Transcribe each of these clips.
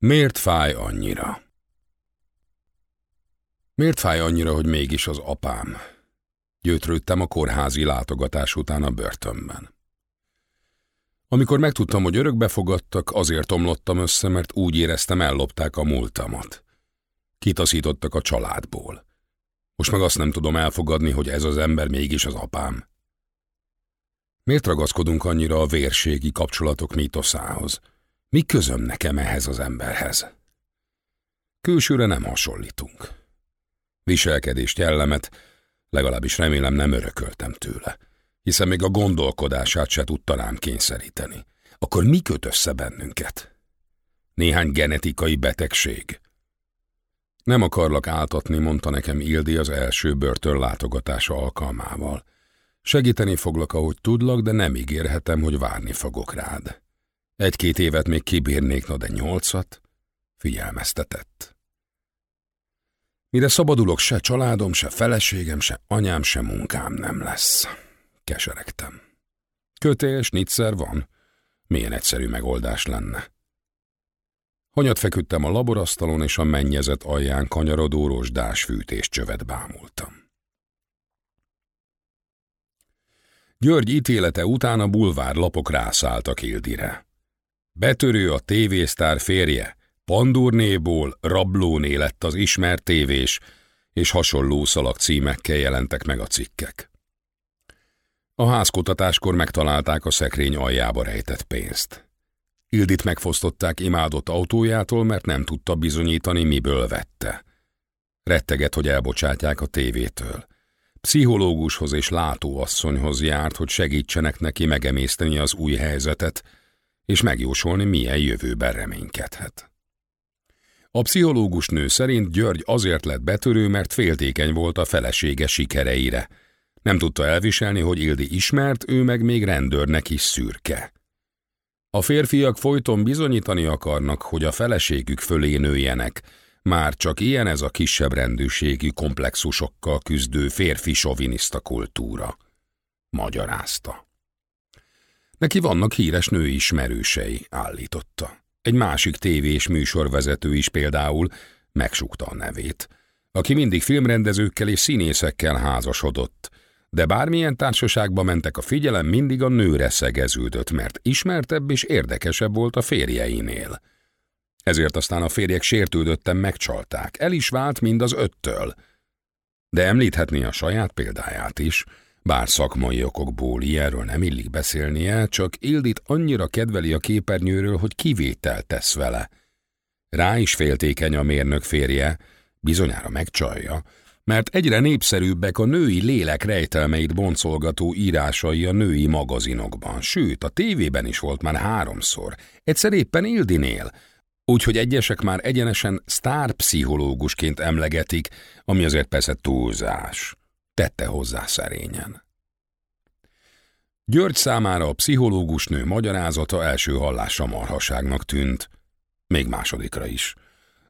Miért fáj annyira? Miért fáj annyira, hogy mégis az apám? Gyötrődtem a kórházi látogatás után a börtönben. Amikor megtudtam, hogy örökbe fogadtak, azért omlottam össze, mert úgy éreztem, ellopták a múltamat. Kitaszítottak a családból. Most meg azt nem tudom elfogadni, hogy ez az ember mégis az apám. Miért ragaszkodunk annyira a vérségi kapcsolatok mítoszához? Mi közöm nekem ehhez az emberhez? Külsőre nem hasonlítunk. Viselkedést, jellemet, legalábbis remélem nem örököltem tőle, hiszen még a gondolkodását se tudta rám kényszeríteni. Akkor mi köt össze bennünket? Néhány genetikai betegség. Nem akarlak áltatni, mondta nekem Ildi az első börtön látogatása alkalmával. Segíteni foglak, ahogy tudlak, de nem ígérhetem, hogy várni fogok rád. Egy-két évet még kibírnék, no de nyolcat? Figyelmeztetett. Mire szabadulok, se családom, se feleségem, se anyám, se munkám nem lesz. Keseregtem. Kötél, nitszer van. Milyen egyszerű megoldás lenne. Hanyat feküdtem a laborasztalon, és a mennyezet alján kanyarodó rozsdás fűtés csövet bámultam. György ítélete után a bulvár lapok rászálltak Ildire. Betörő a tévésztár férje, Pandurnéból rablóné lett az ismert tévés, és hasonló szalag címekkel jelentek meg a cikkek. A házkutatáskor megtalálták a szekrény aljába rejtett pénzt. Ildit megfosztották imádott autójától, mert nem tudta bizonyítani, miből vette. Retteget, hogy elbocsátják a tévétől. Pszichológushoz és látóasszonyhoz járt, hogy segítsenek neki megemészteni az új helyzetet, és megjósolni, milyen jövőben reménykedhet. A pszichológus nő szerint György azért lett betörő, mert féltékeny volt a felesége sikereire. Nem tudta elviselni, hogy Ildi ismert, ő meg még rendőrnek is szürke. A férfiak folyton bizonyítani akarnak, hogy a feleségük fölé nőjenek, már csak ilyen ez a kisebb rendőrségi komplexusokkal küzdő férfi soviniszta kultúra. Magyarázta. Neki vannak híres női ismerősei, állította. Egy másik tévés műsorvezető is például megsúgta a nevét, aki mindig filmrendezőkkel és színészekkel házasodott, de bármilyen társaságba mentek a figyelem mindig a nőre szegeződött, mert ismertebb és érdekesebb volt a férjeinél. Ezért aztán a férjek sértődötten megcsalták, el is vált mind az öttől. De említhetné a saját példáját is, bár szakmai okokból ilyenről nem illik beszélnie, csak Ildit annyira kedveli a képernyőről, hogy kivételt tesz vele. Rá is féltékeny a mérnök férje, bizonyára megcsalja, mert egyre népszerűbbek a női lélek rejtelmeit boncolgató írásai a női magazinokban, sőt, a tévében is volt már háromszor, egyszer éppen Ildinél, úgyhogy egyesek már egyenesen sztárpszichológusként emlegetik, ami azért persze túlzás tette hozzá szerényen. György számára a pszichológus nő magyarázata első hallásra marhaságnak tűnt, még másodikra is,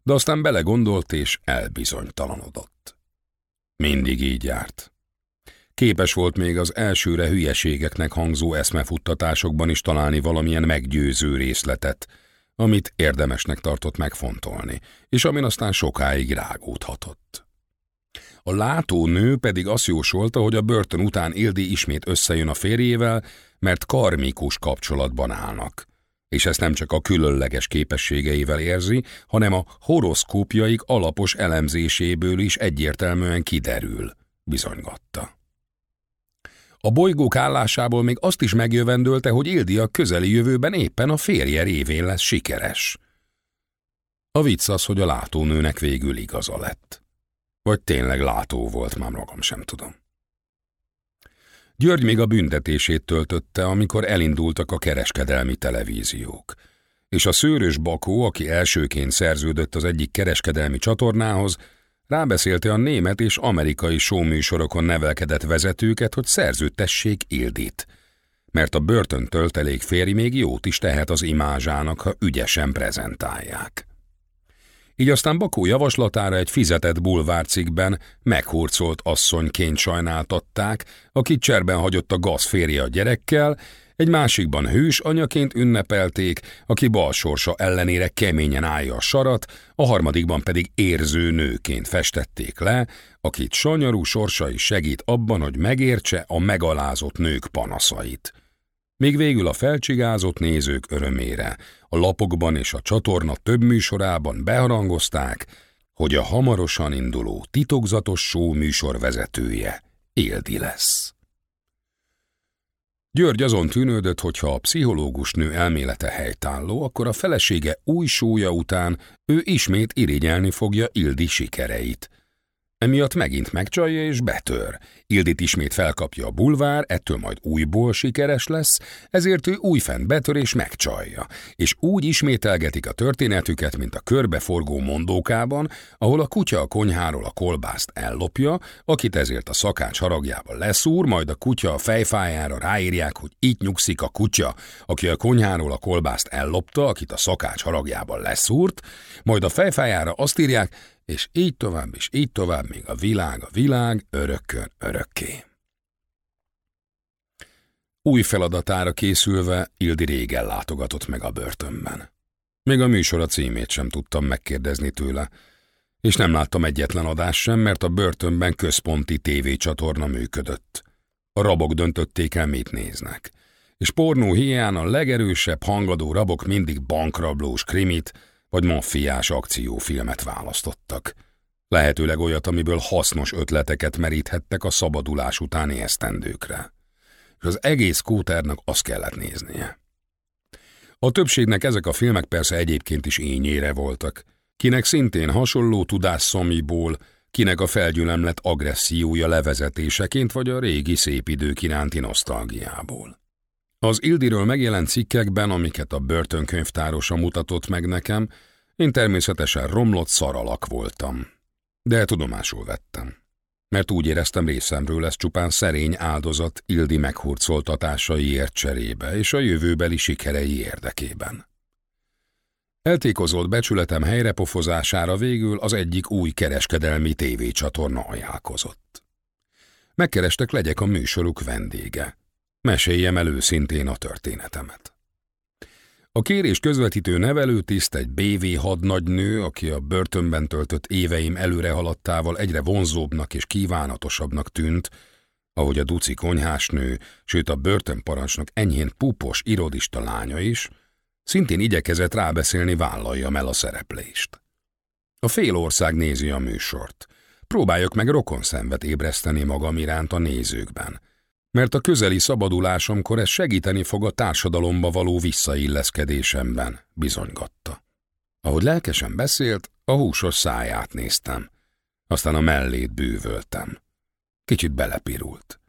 de aztán belegondolt és elbizonytalanodott. Mindig így járt. Képes volt még az elsőre hülyeségeknek hangzó eszmefuttatásokban is találni valamilyen meggyőző részletet, amit érdemesnek tartott megfontolni, és amin aztán sokáig rágódhatott. A látónő pedig azt jósolta, hogy a börtön után Ildi ismét összejön a férjével, mert karmikus kapcsolatban állnak. És ezt nem csak a különleges képességeivel érzi, hanem a horoszkópjaik alapos elemzéséből is egyértelműen kiderül, bizonygatta. A bolygók állásából még azt is megjövendölte, hogy Ildi a közeli jövőben éppen a férje révén lesz sikeres. A vicc az, hogy a látónőnek végül igaza lett. Vagy tényleg látó volt, már magam sem tudom. György még a büntetését töltötte, amikor elindultak a kereskedelmi televíziók. És a szőrös Bakó, aki elsőként szerződött az egyik kereskedelmi csatornához, rábeszélte a német és amerikai showműsorokon nevelkedett vezetőket, hogy szerződtessék Ildit, mert a börtön töltelék férj még jót is tehet az imázsának, ha ügyesen prezentálják. Így aztán Bakó javaslatára egy fizetett bulvárcikben meghurcolt asszonyként sajnáltatták, akit cserben hagyott a gaz férje a gyerekkel, Egy másikban hős anyaként ünnepelték, aki balsorsa ellenére keményen állja a sarat, a harmadikban pedig érző nőként festették le, akit sanyarú sorsai segít abban, hogy megértse a megalázott nők panaszait. Még végül a felcsigázott nézők örömére, a lapokban és a csatorna több műsorában beharangozták, hogy a hamarosan induló titokzatos show műsor vezetője Éldi lesz. György azon tűnődött, hogy ha a pszichológus nő elmélete helytálló, akkor a felesége új sója után ő ismét irigyelni fogja Ildi sikereit – Emiatt megint megcsalja és betör. Ildit ismét felkapja a bulvár, ettől majd újból sikeres lesz, ezért ő újfent betör és megcsalja. És úgy ismételgetik a történetüket, mint a körbeforgó mondókában, ahol a kutya a konyháról a kolbászt ellopja, akit ezért a szakács haragjával leszúr, majd a kutya a fejfájára ráírják, hogy itt nyugszik a kutya, aki a konyháról a kolbászt ellopta, akit a szakács haragjával leszúrt, majd a fejfájára azt írják, és így tovább, és így tovább, még a világ, a világ, örökkön, örökké. Új feladatára készülve Ildi régen látogatott meg a börtönben. Még a műsor a címét sem tudtam megkérdezni tőle, és nem láttam egyetlen adás sem, mert a börtönben központi tévécsatorna működött. A rabok döntötték el, mit néznek. És pornó hiány a legerősebb hangadó rabok mindig bankrablós krimit, vagy maffiás akciófilmet választottak. Lehetőleg olyat, amiből hasznos ötleteket meríthettek a szabadulás utáni esztendőkre. És az egész kóternak azt kellett néznie. A többségnek ezek a filmek persze egyébként is ényére voltak, kinek szintén hasonló tudásszomjból, kinek a felgyülemlett agressziója levezetéseként vagy a régi szép idők iránti nosztalgiából. Az Ildiről megjelent cikkekben, amiket a börtönkönyvtárosa mutatott meg nekem, én természetesen romlott szaralak voltam. De tudomásul vettem. Mert úgy éreztem részemről lesz csupán szerény áldozat Ildi meghurcoltatásaiért cserébe és a jövőbeli sikerei érdekében. Eltékozott becsületem helyrepofozására végül az egyik új kereskedelmi tévécsatorna ajánlkozott. Megkerestek legyek a műsoruk vendége. Meséljem el őszintén a történetemet. A kérés közvetítő nevelőtiszt egy BV hadnagynő, aki a börtönben töltött éveim előre haladtával egyre vonzóbbnak és kívánatosabbnak tűnt, ahogy a duci konyhásnő, sőt a börtönparancsnok enyhén pupos irodista lánya is, szintén igyekezett rábeszélni vállaljam el a szereplést. A fél ország nézi a műsort. Próbáljak meg rokon szenvet ébreszteni magam iránt a nézőkben – mert a közeli szabadulásomkor ez segíteni fog a társadalomba való visszailleszkedésemben, bizonygatta. Ahogy lelkesen beszélt, a húsos száját néztem, aztán a mellét bűvöltem. Kicsit belepirult.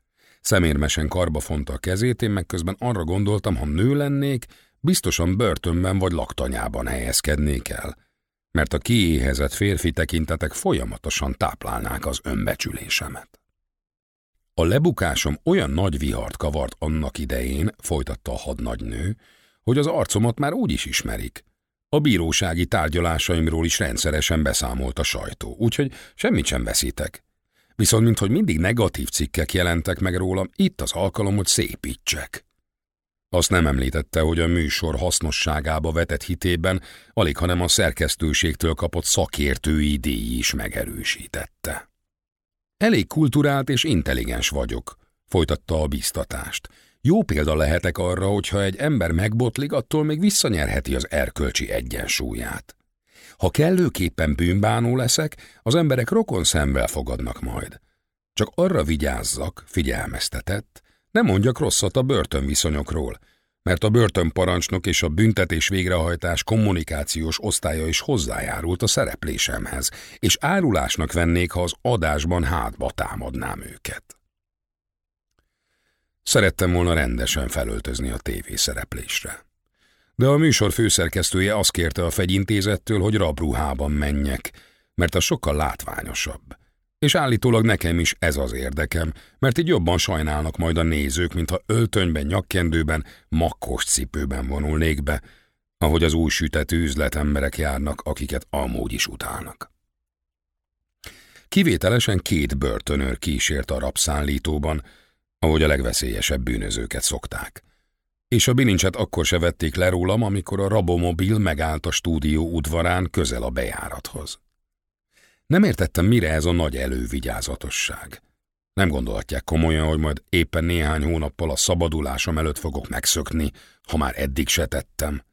Szemérmesen karba fonta a kezét, én meg közben arra gondoltam, ha nő lennék, biztosan börtönben vagy laktanyában helyezkednék el, mert a kiéhezett férfi tekintetek folyamatosan táplálnák az önbecsülésemet. A lebukásom olyan nagy vihart kavart annak idején, folytatta a hadnagynő, hogy az arcomat már úgy is ismerik. A bírósági tárgyalásaimról is rendszeresen beszámolt a sajtó, úgyhogy semmit sem veszítek. Viszont, minthogy mindig negatív cikkek jelentek meg rólam, itt az alkalom, hogy szépítsek. Azt nem említette, hogy a műsor hasznosságába vetett hitében alig, hanem a szerkesztőségtől kapott szakértői díj is megerősítette. Elég kulturált és intelligens vagyok, folytatta a biztatást. Jó példa lehetek arra, hogyha egy ember megbotlik, attól még visszanyerheti az erkölcsi egyensúlyát. Ha kellőképpen bűnbánó leszek, az emberek rokon szemvel fogadnak majd. Csak arra vigyázzak, figyelmeztetett, ne mondjak rosszat a börtönviszonyokról, mert a börtönparancsnok és a büntetés végrehajtás kommunikációs osztálya is hozzájárult a szereplésemhez, és árulásnak vennék, ha az adásban hátba támadnám őket. Szerettem volna rendesen felöltözni a tévészereplésre. De a műsor főszerkesztője azt kérte a fegyintézettől, hogy rabruhában menjek, mert az sokkal látványosabb. És állítólag nekem is ez az érdekem, mert így jobban sajnálnak majd a nézők, mintha öltönyben, nyakkendőben, makkos cipőben vonulnék be, ahogy az új sütető üzletemberek járnak, akiket amúgy is utálnak. Kivételesen két börtönőr kísért a rabszállítóban, ahogy a legveszélyesebb bűnözőket szokták. és a bilincset akkor se vették le rólam, amikor a rabomobil megállt a stúdió udvarán közel a bejárathoz. Nem értettem, mire ez a nagy elővigyázatosság. Nem gondolhatják komolyan, hogy majd éppen néhány hónappal a szabadulásom előtt fogok megszökni, ha már eddig se tettem.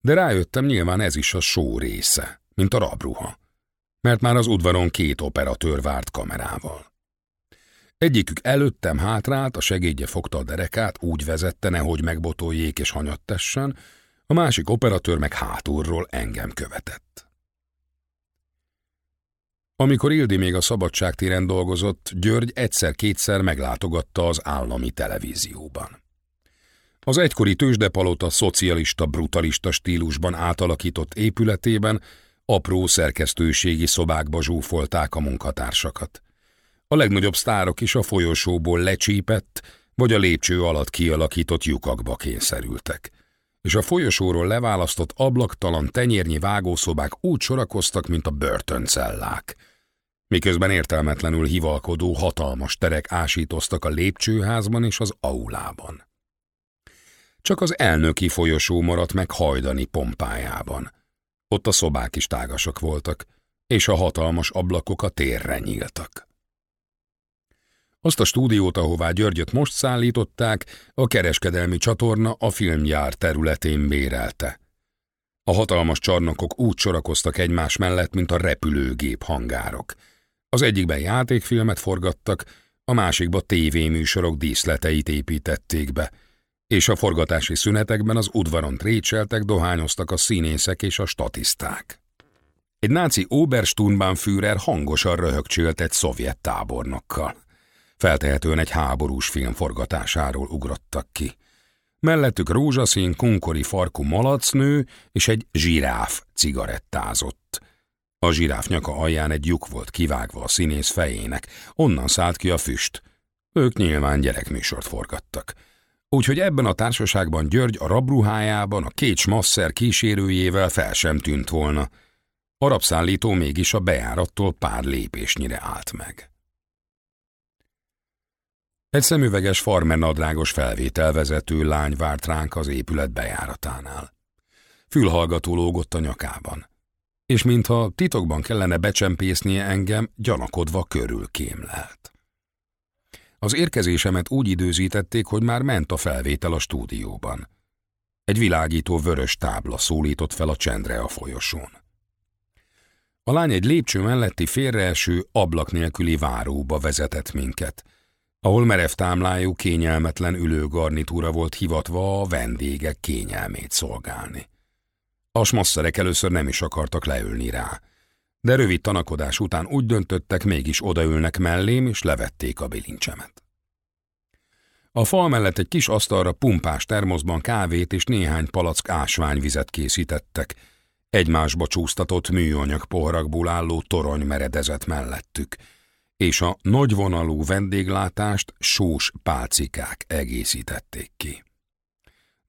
De rájöttem, nyilván ez is a só része, mint a rabruha, mert már az udvaron két operatőr várt kamerával. Egyikük előttem hátrált, a segédje fogta a derekát, úgy vezette, nehogy megbotoljék és hanyattessen, a másik operatőr meg hátulról engem követett. Amikor Ildi még a szabadságtéren dolgozott, György egyszer-kétszer meglátogatta az állami televízióban. Az egykori tőzsdepalota szocialista, brutalista stílusban átalakított épületében apró szerkesztőségi szobákba zsúfolták a munkatársakat. A legnagyobb sztárok is a folyosóból lecsípett, vagy a lépcső alatt kialakított lyukakba kényszerültek. És a folyosóról leválasztott ablaktalan tenyérnyi vágószobák úgy sorakoztak, mint a börtöncellák. Miközben értelmetlenül hivalkodó hatalmas terek ásítoztak a lépcsőházban és az aulában. Csak az elnöki folyosó maradt meg hajdani pompájában. Ott a szobák is tágasak voltak, és a hatalmas ablakok a térre nyíltak. Azt a stúdiót, ahová Györgyöt most szállították, a kereskedelmi csatorna a filmgyár területén bérelte. A hatalmas csarnokok úgy sorakoztak egymás mellett, mint a repülőgép hangárok. Az egyikben játékfilmet forgattak, a másikba tévéműsorok díszleteit építették be, és a forgatási szünetekben az udvaron trécseltek, dohányoztak a színészek és a statiszták. Egy náci Obersturmbannführer hangosan röhögcsölt egy szovjet tábornokkal. Feltehetően egy háborús film forgatásáról ugrottak ki. Mellettük rózsaszín, kunkori farkú malacnő és egy zsiráf cigarettázott. A zsiráf nyaka alján egy lyuk volt kivágva a színész fejének, onnan szállt ki a füst. Ők nyilván gyerekműsort forgattak. Úgyhogy ebben a társaságban György a rabruhájában a két masszer kísérőjével fel sem tűnt volna. A rabszállító mégis a bejárattól pár lépésnyire állt meg. Egy szemüveges farmernadrágos felvételvezető lány várt ránk az épület bejáratánál. Fülhallgató lógott a nyakában, és mintha titokban kellene becsempésznie engem, gyanakodva körül kémlelt. Az érkezésemet úgy időzítették, hogy már ment a felvétel a stúdióban. Egy világító vörös tábla szólított fel a csendre a folyosón. A lány egy lépcső melletti félreeső, ablak nélküli váróba vezetett minket – ahol merev támlájú kényelmetlen ülőgarnitúra volt hivatva a vendégek kényelmét szolgálni. A smasszerek először nem is akartak leülni rá, de rövid tanakodás után úgy döntöttek, mégis odaülnek mellém, és levették a bilincsemet. A fal mellett egy kis asztalra pumpás termoszban kávét és néhány palack ásványvizet készítettek, egymásba csúsztatott műanyag poharakból álló torony meredezett mellettük – és a nagyvonalú vendéglátást sós pálcikák egészítették ki.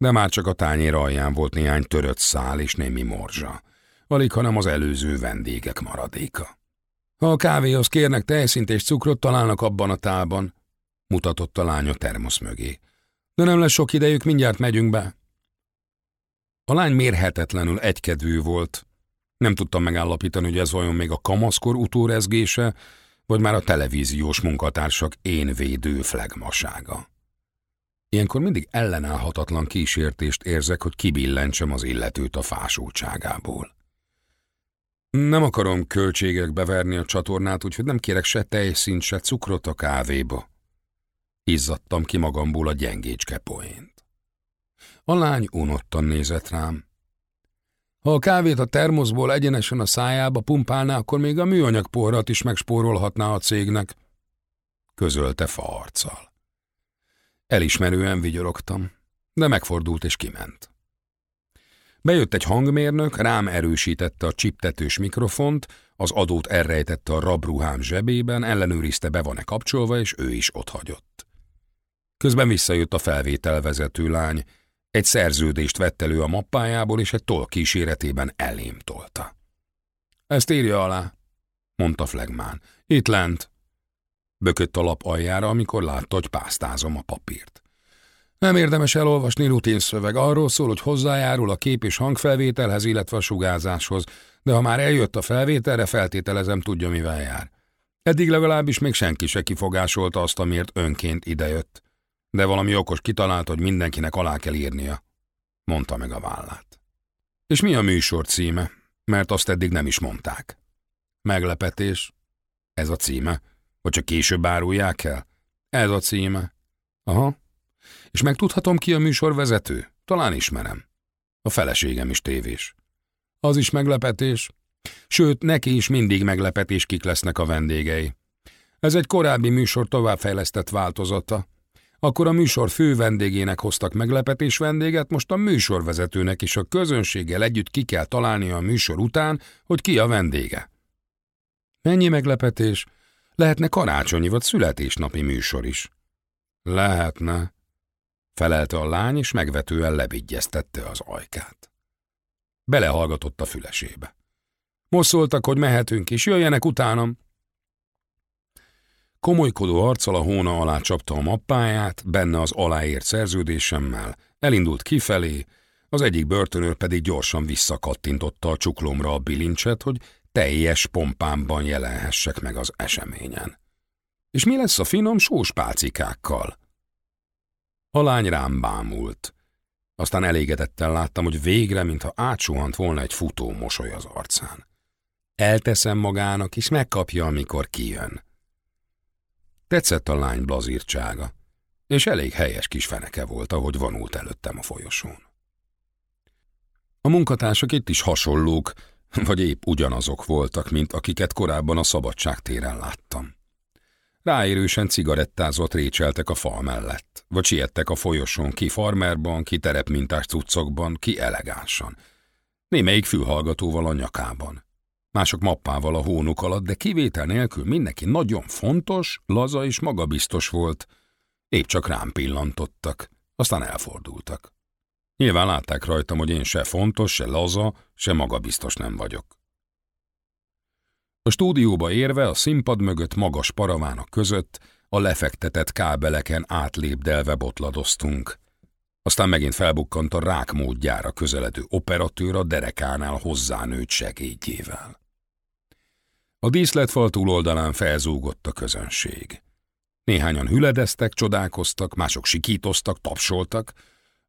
De már csak a tányér alján volt néhány törött szál és némi morzsa, alig hanem az előző vendégek maradéka. Ha a kávéhoz kérnek tejszint és cukrot, találnak abban a tálban, mutatott a lány a termosz mögé. De nem lesz sok idejük, mindjárt megyünk be. A lány mérhetetlenül egykedvű volt. Nem tudtam megállapítani, hogy ez vajon még a kamaszkor utórezgése, vagy már a televíziós munkatársak én védő flegmasága. Ilyenkor mindig ellenállhatatlan kísértést érzek, hogy kibillentsem az illetőt a fásultságából. Nem akarom költségekbe verni a csatornát, úgyhogy nem kérek se tejszint, se cukrot a kávéba. Izzadtam ki magamból a gyengécske poént. A lány unottan nézett rám. Ha a kávét a termoszból egyenesen a szájába pumpálná, akkor még a műanyag porrat is megspórolhatná a cégnek. Közölte fa. Elismerően vigyorogtam, de megfordult és kiment. Bejött egy hangmérnök, rám erősítette a csiptetős mikrofont, az adót elrejtette a rabruhám zsebében, ellenőrizte be van-e kapcsolva, és ő is otthagyott. Közben visszajött a felvételvezető lány, egy szerződést vett elő a mappájából, és egy toll kíséretében elém tolta. Ezt írja alá, mondta Flegmán. Itt lent. Bökött a lap aljára, amikor látta, hogy pásztázom a papírt. Nem érdemes elolvasni rutinszöveg, arról szól, hogy hozzájárul a kép és hangfelvételhez, illetve a sugárzáshoz, de ha már eljött a felvételre, feltételezem tudja, mivel jár. Eddig legalábbis még senki se kifogásolta azt, amiért önként idejött. De valami okos kitalált, hogy mindenkinek alá kell írnia. Mondta meg a vállát. És mi a műsor címe? Mert azt eddig nem is mondták. Meglepetés. Ez a címe. Vagy csak később árulják el? Ez a címe. Aha. És megtudhatom ki a műsor vezető? Talán ismerem. A feleségem is tévés. Az is meglepetés. Sőt, neki is mindig meglepetés, kik lesznek a vendégei. Ez egy korábbi műsor továbbfejlesztett változata. Akkor a műsor fő vendégének hoztak meglepetés vendéget, most a műsorvezetőnek is a közönséggel együtt ki kell találnia a műsor után, hogy ki a vendége. Mennyi meglepetés? Lehetne karácsonyi vagy születésnapi műsor is. Lehetne, felelte a lány, és megvetően lebigyeztette az ajkát. Belehallgatott a fülesébe. Most szóltak, hogy mehetünk, és jöjjenek utánam. Komolykodó arccal a hóna alá csapta a mappáját, benne az aláírt szerződésemmel, elindult kifelé, az egyik börtönőr pedig gyorsan visszakattintotta a csuklomra a bilincset, hogy teljes pompámban jelenhessek meg az eseményen. És mi lesz a finom sós pálcikákkal? A lány rám bámult. Aztán elégedetten láttam, hogy végre, mintha átsuhant volna egy futó mosoly az arcán. Elteszem magának, és megkapja, amikor kijön. Tetszett a lány blazírtsága, és elég helyes kis feneke volt, ahogy vonult előttem a folyosón. A munkatársak itt is hasonlók, vagy épp ugyanazok voltak, mint akiket korábban a szabadságtéren láttam. Ráérősen cigarettázott récseltek a fal mellett, vagy siettek a folyosón, ki farmerban, ki terepmintás cuccokban, ki elegánsan. Némelyik fülhallgatóval a nyakában. Mások mappával a hónuk alatt, de kivétel nélkül mindenki nagyon fontos, laza és magabiztos volt. Épp csak rám pillantottak, aztán elfordultak. Nyilván látták rajtam, hogy én se fontos, se laza, se magabiztos nem vagyok. A stúdióba érve a színpad mögött magas paravának között a lefektetett kábeleken átlépdelve botladoztunk. Aztán megint felbukkant a rák módjára közeledő operatőr a derekánál hozzánőtt segédjével. A díszletfal túloldalán felzúgott a közönség. Néhányan hüledeztek, csodálkoztak, mások sikítoztak, tapsoltak,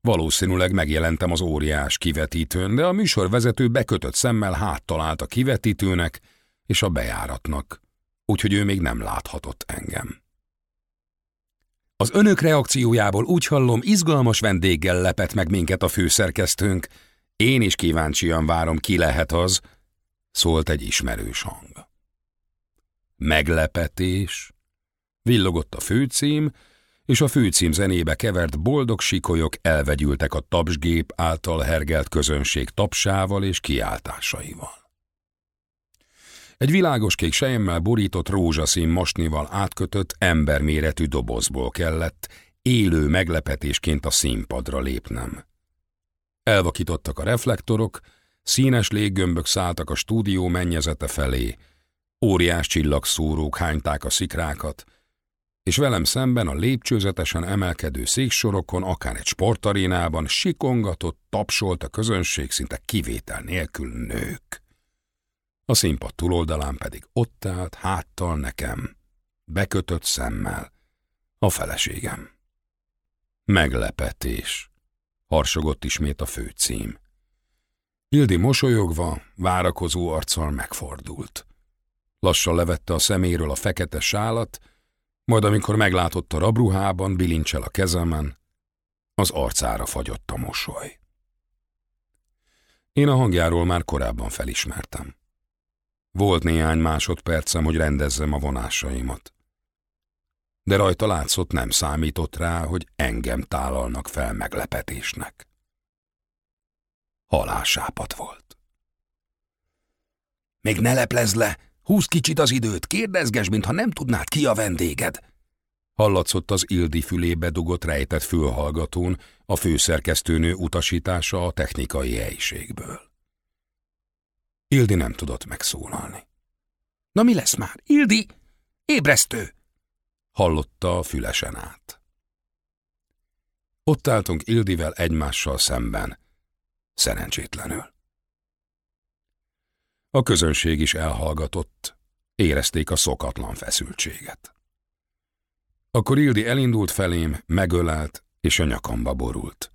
Valószínűleg megjelentem az óriás kivetítőn, de a műsorvezető bekötött szemmel háttalált a kivetítőnek és a bejáratnak, úgyhogy ő még nem láthatott engem. Az önök reakciójából úgy hallom, izgalmas vendéggel lepett meg minket a főszerkesztőnk. Én is kíváncsian várom, ki lehet az, szólt egy ismerős hang. Meglepetés. Villogott a főcím, és a főcím zenébe kevert boldog sikolyok elvegyültek a tapsgép által hergelt közönség tapsával és kiáltásaival. Egy világos kék sejemmel borított rózsaszín mosnival átkötött emberméretű dobozból kellett élő meglepetésként a színpadra lépnem. Elvakítottak a reflektorok, színes léggömbök szálltak a stúdió mennyezete felé, óriás csillagszórók hányták a szikrákat, és velem szemben a lépcsőzetesen emelkedő széksorokon, akár egy sportarénában sikongatott, tapsolt a közönség szinte kivétel nélkül nők. A színpad túloldalán pedig ott állt háttal nekem, bekötött szemmel, a feleségem. Meglepetés, harsogott ismét a főcím. Hildi mosolyogva, várakozó arccal megfordult. Lassan levette a szeméről a fekete sálat, majd amikor meglátott a rabruhában, bilincsel a kezemen, az arcára fagyott a mosoly. Én a hangjáról már korábban felismertem. Volt néhány másodpercem, hogy rendezzem a vonásaimat. De rajta látszott nem számított rá, hogy engem tálalnak fel meglepetésnek. Halásápat volt. Még ne leplezd le, Húzd kicsit az időt, kérdezges, mintha nem tudnád ki a vendéged. Hallatszott az Ildi fülébe dugott rejtett fülhallgatón a főszerkesztőnő utasítása a technikai helyiségből. Ildi nem tudott megszólalni. Na mi lesz már? Ildi! Ébresztő! Hallotta a fülesen át. Ott álltunk Ildivel egymással szemben. Szerencsétlenül. A közönség is elhallgatott, érezték a szokatlan feszültséget. Akkor Ildi elindult felém, megölelt, és a nyakamba borult.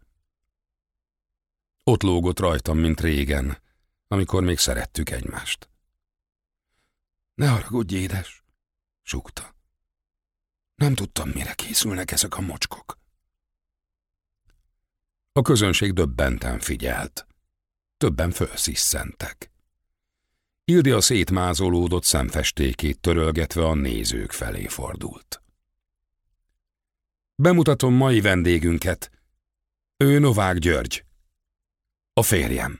Ott lógott rajtam, mint régen, amikor még szerettük egymást. Ne haragudj, édes, súgta. Nem tudtam, mire készülnek ezek a mocskok. A közönség döbbenten figyelt. Többen fölsziszentek. Ildi a szétmázolódott szemfestékét törölgetve a nézők felé fordult. Bemutatom mai vendégünket. Ő Novák György. A férjem.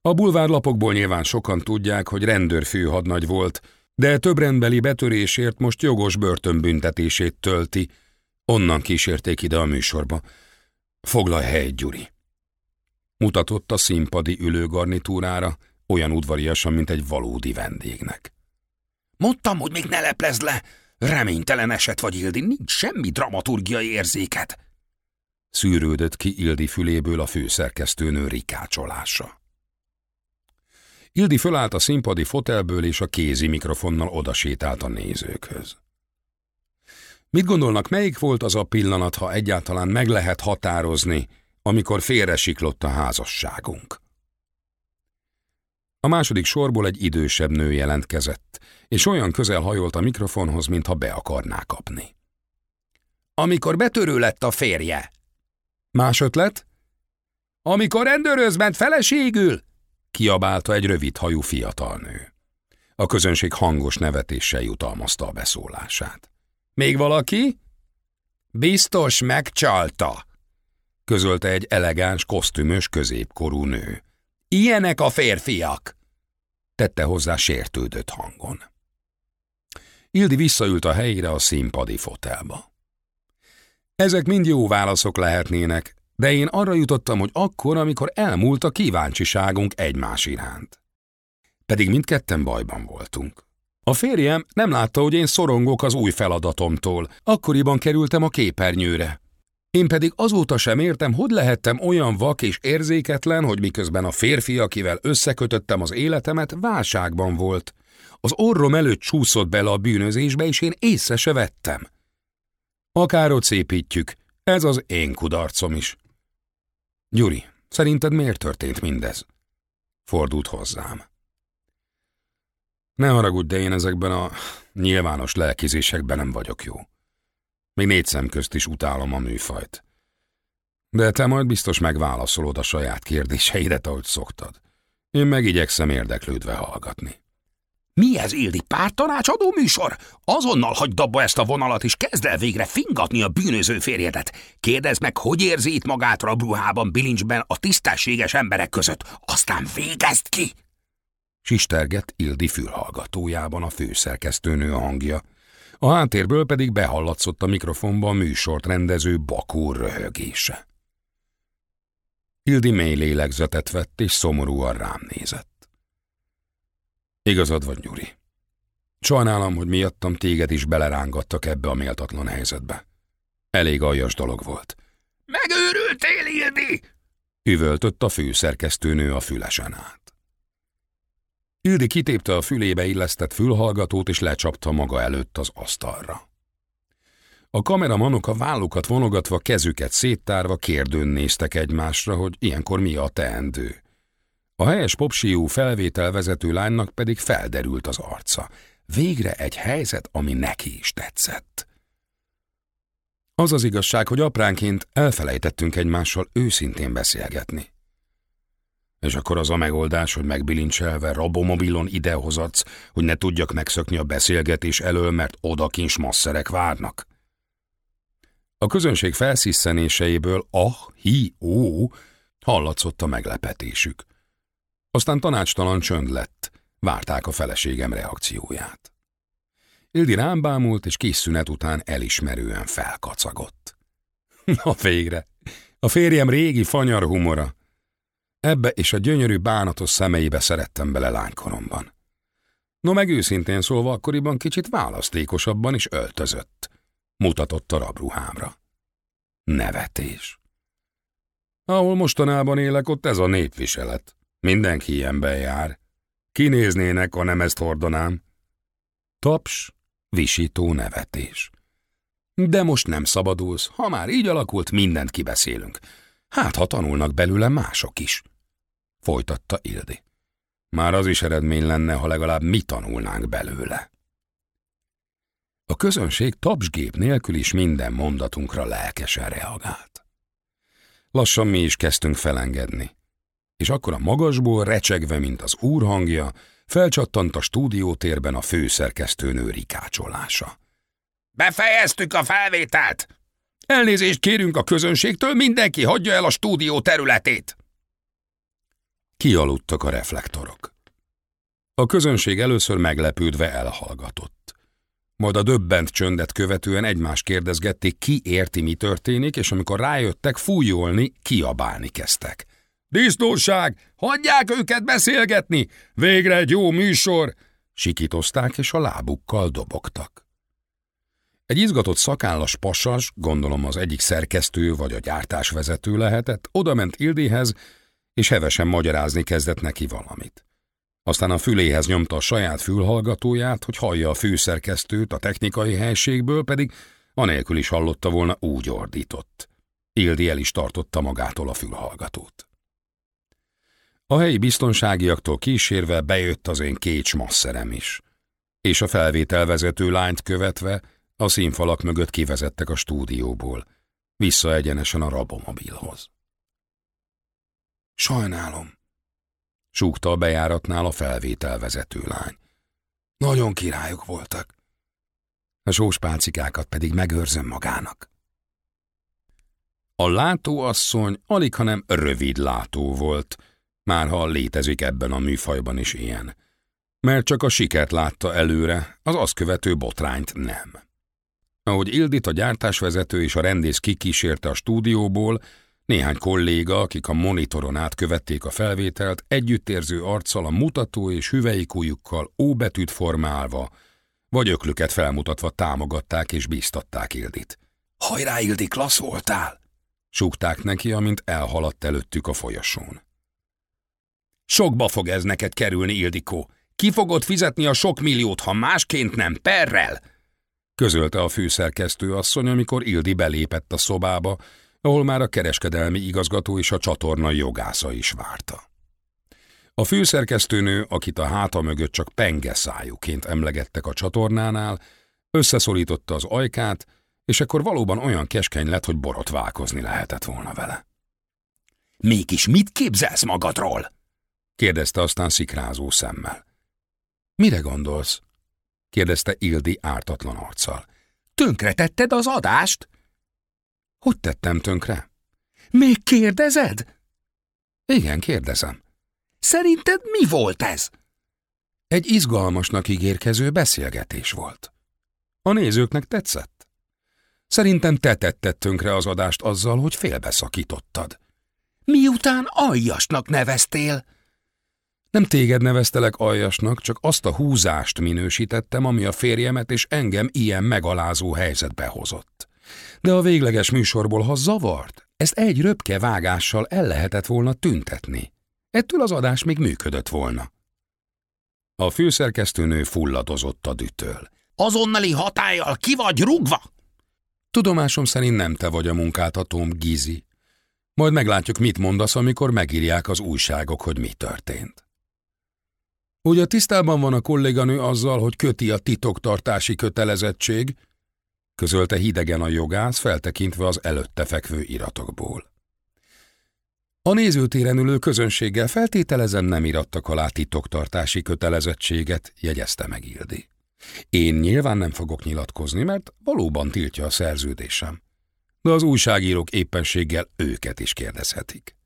A bulvárlapokból nyilván sokan tudják, hogy rendőrfőhadnagy volt, de több rendbeli betörésért most jogos börtönbüntetését tölti. Onnan kísérték ide a műsorba. Foglalj helyet, Gyuri. Mutatott a színpadi ülőgarnitúrára, olyan udvariasan, mint egy valódi vendégnek. Mondtam, hogy még ne leplezd le! Reménytelen eset vagy, Ildi, nincs semmi dramaturgiai érzéket. Szűrődött ki Ildi füléből a főszerkesztőnő rikácsolása. Ildi fölállt a színpadi fotelből, és a kézi mikrofonnal odasétált a nézőkhöz. Mit gondolnak, melyik volt az a pillanat, ha egyáltalán meg lehet határozni, amikor félresiklott a házasságunk? A második sorból egy idősebb nő jelentkezett, és olyan közel hajolt a mikrofonhoz, mintha be akarná kapni. Amikor betörő lett a férje. Más ötlet? Amikor rendőröz ment feleségül, kiabálta egy rövid hajú fiatal nő. A közönség hangos nevetéssel jutalmazta a beszólását. Még valaki? Biztos megcsalta, közölte egy elegáns, kosztümös, középkorú nő. Ilyenek a férfiak! tette hozzá sértődött hangon. Ildi visszaült a helyére a színpadi fotelba. Ezek mind jó válaszok lehetnének, de én arra jutottam, hogy akkor, amikor elmúlt a kíváncsiságunk egymás iránt. Pedig mindketten bajban voltunk. A férjem nem látta, hogy én szorongok az új feladatomtól, akkoriban kerültem a képernyőre. Én pedig azóta sem értem, hogy lehettem olyan vak és érzéketlen, hogy miközben a férfi, akivel összekötöttem az életemet, válságban volt. Az orrom előtt csúszott bele a bűnözésbe, és én észre se vettem. Akárot szépítjük, ez az én kudarcom is. Gyuri, szerinted miért történt mindez? Fordult hozzám. Ne haragudj, de én ezekben a nyilvános lelkizésekben nem vagyok jó. Még négy szem közt is utálom a műfajt. De te majd biztos megválaszolod a saját kérdéseidet, ahogy szoktad. Én meg igyekszem érdeklődve hallgatni. Mi ez, Ildi, pártanácsadó műsor? Azonnal hagyd abba ezt a vonalat, és kezd el végre fingatni a bűnöző férjedet. Kérdezd meg, hogy érzi itt magát rabruhában, bilincsben a tisztességes emberek között. Aztán végezd ki! Sistergett Ildi fülhallgatójában a főszerkesztőnő hangja. A háttérből pedig behallatszott a mikrofonba a műsort rendező bakúr röhögése. Ildi mély lélegzetet vett, és szomorúan rám nézett. Igazad vagy, Gyuri. Sajnálom, hogy miattam téged is belerángattak ebbe a méltatlan helyzetbe. Elég aljas dolog volt. Megőrültél, Ildi! Üvöltött a főszerkesztőnő a fülesen át. Ildi kitépte a fülébe illesztett fülhallgatót, és lecsapta maga előtt az asztalra. A kameramanok a vállukat vonogatva, kezüket széttárva kérdőn néztek egymásra, hogy ilyenkor mi a teendő. A helyes popsiú felvételvezető lánynak pedig felderült az arca. Végre egy helyzet, ami neki is tetszett. Az az igazság, hogy apránként elfelejtettünk egymással őszintén beszélgetni. És akkor az a megoldás, hogy megbilincselve rabomobilon idehozatsz, hogy ne tudjak megszökni a beszélgetés elől, mert odakins masszerek várnak. A közönség felszisszenéseiből ah, hi, ó, hallatszott a meglepetésük. Aztán tanácstalan csönd lett, várták a feleségem reakcióját. Ildi rám bámult, és kis szünet után elismerően felkacagott. Na végre! A férjem régi fanyar humora. Ebbe és a gyönyörű bánatos szemeibe szerettem bele lánykoromban. No meg őszintén szólva akkoriban kicsit választékosabban is öltözött. Mutatott a rabruhámra. Nevetés. Ahol mostanában élek, ott ez a népviselet. Mindenki ilyenben jár. Kinéznének, ha nem ezt hordanám. Taps, visító nevetés. De most nem szabadulsz, ha már így alakult, mindent kibeszélünk. Hát, ha tanulnak belőle mások is. Folytatta Ildi. Már az is eredmény lenne, ha legalább mi tanulnánk belőle. A közönség tapsgép nélkül is minden mondatunkra lelkesen reagált. Lassan mi is kezdtünk felengedni, és akkor a magasból recsegve, mint az úr hangja, felcsattant a stúdiótérben a főszerkesztőnő rikácsolása. Befejeztük a felvételt! Elnézést kérünk a közönségtől, mindenki hagyja el a stúdió területét! Kialudtak a reflektorok. A közönség először meglepődve elhallgatott. Majd a döbbent csöndet követően egymást kérdezgették, ki érti, mi történik, és amikor rájöttek, fújolni, kiabálni kezdtek. Disznóság! Hagyják őket beszélgetni! Végre egy jó műsor! Sikítozták, és a lábukkal dobogtak. Egy izgatott szakállas pasas, gondolom az egyik szerkesztő vagy a gyártásvezető lehetett, odament Ildihez, és hevesen magyarázni kezdett neki valamit. Aztán a füléhez nyomta a saját fülhallgatóját, hogy hallja a főszerkesztőt a technikai helységből, pedig anélkül is hallotta volna, úgy ordított. Ildi el is tartotta magától a fülhallgatót. A helyi biztonságiaktól kísérve bejött az én kécs masszerem is, és a felvételvezető lányt követve a színfalak mögött kivezettek a stúdióból, vissza egyenesen a rabomobilhoz. Sajnálom, súgta a bejáratnál a felvételvezető lány. Nagyon királyok voltak. A sóspálcikákat pedig megőrzöm magának. A látóasszony alig, hanem rövid látó volt, már ha létezik ebben a műfajban is ilyen. Mert csak a sikert látta előre, az azt követő botrányt nem. Ahogy Ildit a gyártásvezető és a rendész kikísérte a stúdióból, néhány kolléga, akik a monitoron átkövették a felvételt, együttérző arccal a mutató és hüvelykújukkal óbetűt formálva, vagy öklüket felmutatva támogatták és bíztatták Ildit. Hajrá, Ildi, klassz voltál! Súgták neki, amint elhaladt előttük a folyosón. Sokba fog ez neked kerülni, Ildikó. Ki fogod fizetni a sok milliót, ha másként nem, perrel? Közölte a főszerkesztő asszony, amikor Ildi belépett a szobába, ahol már a kereskedelmi igazgató és a csatorna jogásza is várta. A főszerkesztőnő, akit a háta mögött csak penge szájúként emlegettek a csatornánál, összeszorította az ajkát, és akkor valóban olyan keskeny lett, hogy borotválkozni lehetett volna vele. Mégis mit képzelsz magadról? kérdezte aztán szikrázó szemmel. Mire gondolsz? kérdezte Ildi ártatlan arccal. Tönkretetted az adást? Hogy tettem tönkre? Még kérdezed? Igen, kérdezem. Szerinted mi volt ez? Egy izgalmasnak ígérkező beszélgetés volt. A nézőknek tetszett? Szerintem te tetted tönkre az adást azzal, hogy félbeszakítottad. Miután aljasnak neveztél? Nem téged neveztelek aljasnak, csak azt a húzást minősítettem, ami a férjemet és engem ilyen megalázó helyzetbe hozott. De a végleges műsorból, ha zavart, ezt egy röpke vágással el lehetett volna tüntetni. Ettől az adás még működött volna. A főszerkesztőnő fulladozott a dütől. Azonnali hatállyal ki vagy rúgva? Tudomásom szerint nem te vagy a munkáltatóm, Gizi. Majd meglátjuk, mit mondasz, amikor megírják az újságok, hogy mi történt. Ugye tisztában van a kolléganő azzal, hogy köti a titoktartási kötelezettség, közölte hidegen a jogász, feltekintve az előtte fekvő iratokból. A nézőtéren ülő közönséggel feltételezem nem irattak alá titoktartási kötelezettséget, jegyezte meg Ildi. Én nyilván nem fogok nyilatkozni, mert valóban tiltja a szerződésem. De az újságírók éppenséggel őket is kérdezhetik.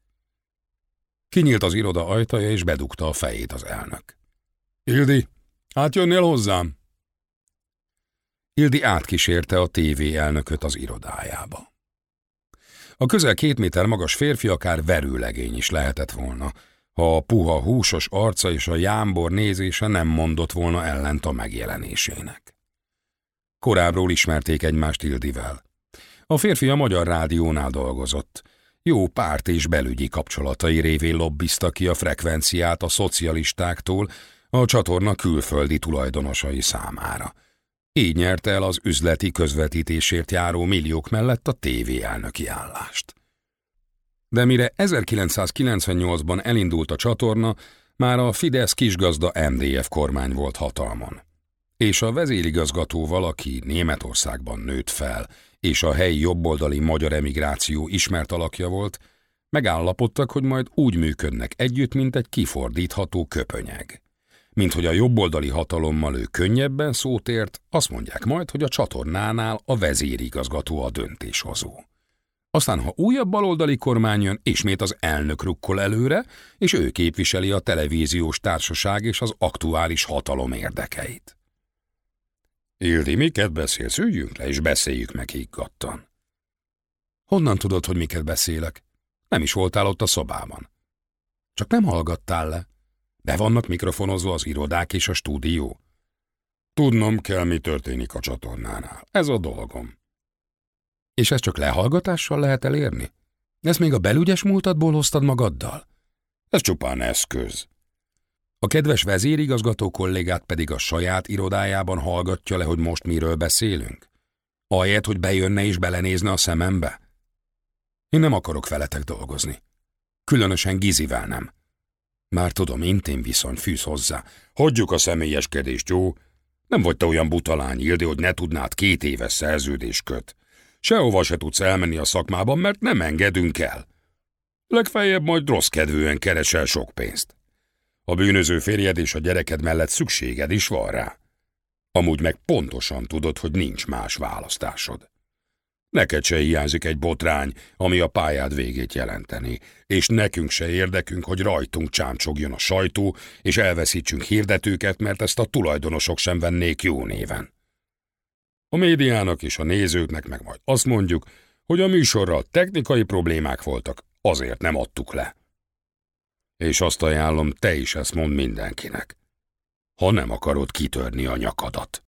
Kinyílt az iroda ajtaja, és bedugta a fejét az elnök. Ildi, átjönnél hozzám? Ildi átkísérte a TV elnököt az irodájába. A közel két méter magas férfi akár verőlegény is lehetett volna, ha a puha húsos arca és a jámbor nézése nem mondott volna ellent a megjelenésének. Korábbról ismerték egymást Ildivel. A férfi a Magyar Rádiónál dolgozott. Jó párt és belügyi kapcsolatai révén lobbizta ki a frekvenciát a szocialistáktól a csatorna külföldi tulajdonosai számára. Így nyerte el az üzleti közvetítésért járó milliók mellett a TV elnöki állást. De mire 1998-ban elindult a csatorna, már a Fidesz kisgazda MDF kormány volt hatalmon. És a vezérigazgatóval, aki Németországban nőtt fel, és a helyi jobboldali magyar emigráció ismert alakja volt, megállapodtak, hogy majd úgy működnek együtt, mint egy kifordítható köpönyeg. Mint hogy a jobboldali hatalommal ő könnyebben szót ért, azt mondják majd, hogy a csatornánál a vezérigazgató a döntéshozó. Aztán, ha újabb baloldali kormány jön, ismét az elnök rukkol előre, és ő képviseli a televíziós társaság és az aktuális hatalom érdekeit. Ildi, miket beszélsz? Üljünk le, és beszéljük meg higgadtan. Honnan tudod, hogy miket beszélek? Nem is voltál ott a szobában. Csak nem hallgattál le. Be vannak mikrofonozva az irodák és a stúdió. Tudnom kell, mi történik a csatornánál. Ez a dolgom. És ezt csak lehallgatással lehet elérni? Ezt még a belügyes múltadból hoztad magaddal? Ez csupán eszköz. A kedves vezérigazgató kollégát pedig a saját irodájában hallgatja le, hogy most miről beszélünk? Ahelyett, hogy bejönne és belenézne a szemembe? Én nem akarok veletek dolgozni. Különösen Gizivel nem. Már tudom, intén viszony fűz hozzá. Hagyjuk a személyeskedést, jó? Nem vagy te olyan butalány, Ildi, hogy ne tudnád két éves szerződés köt. Sehova se tudsz elmenni a szakmában, mert nem engedünk el. Legfeljebb majd rossz kedvűen keresel sok pénzt. A bűnöző férjed és a gyereked mellett szükséged is van rá. Amúgy meg pontosan tudod, hogy nincs más választásod. Neked se hiányzik egy botrány, ami a pályád végét jelenteni, és nekünk se érdekünk, hogy rajtunk csámcsogjon a sajtó, és elveszítsünk hirdetőket, mert ezt a tulajdonosok sem vennék jó néven. A médiának és a nézőknek meg majd azt mondjuk, hogy a műsorral technikai problémák voltak, azért nem adtuk le. És azt ajánlom, te is ezt mond mindenkinek. Ha nem akarod kitörni a nyakadat.